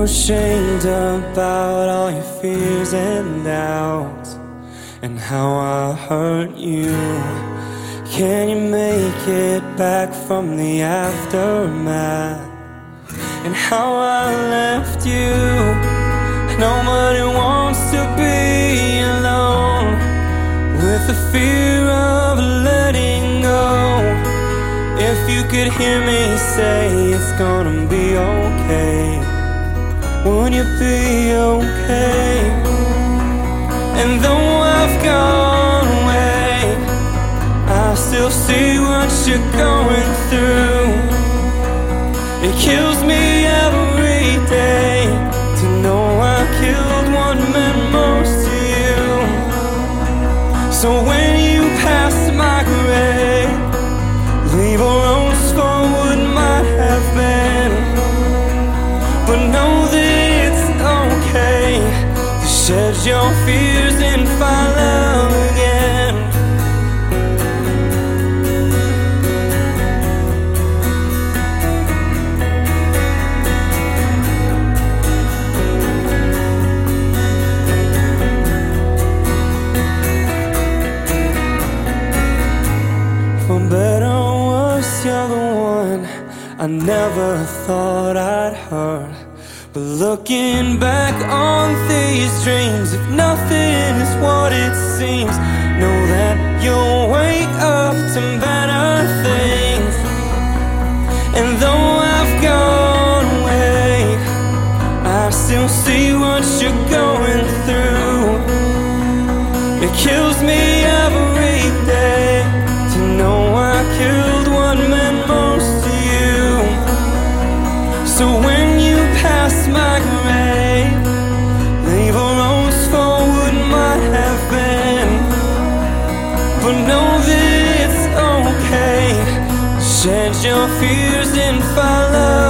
you're ashamed about all your fears and doubts and how I hurt you. Can you make it back from the aftermath and how I left you? Nobody wants to be alone with the fear of letting go. If you could hear me say it's gonna be okay, would you be okay? And though I've gone away, I still see what you're going through. It kills me every day to know I killed what meant most to you. So when shed your fears and love again. Oh, For better or worse, you're the one I never thought I'd hurt. But looking back on these dreams, if nothing is what it seems, know that you'll wake up to better things. And though I've gone away, I still see what you're going through. It kills me But know that it's okay. Shed your fears and find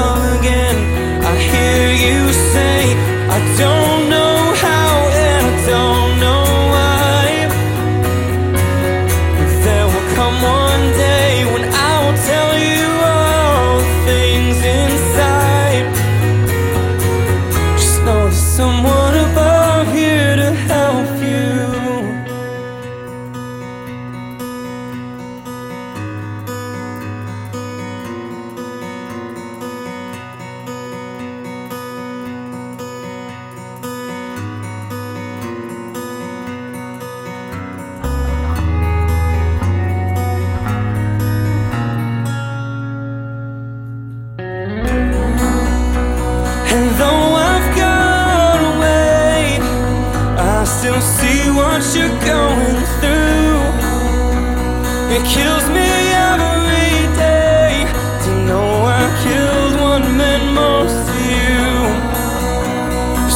It kills me every day to know I killed what meant most to you.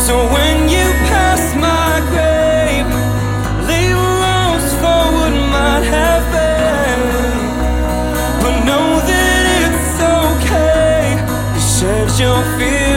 So when you pass my grave, leave a rose for what might have been. But know that it's okay to shed your fears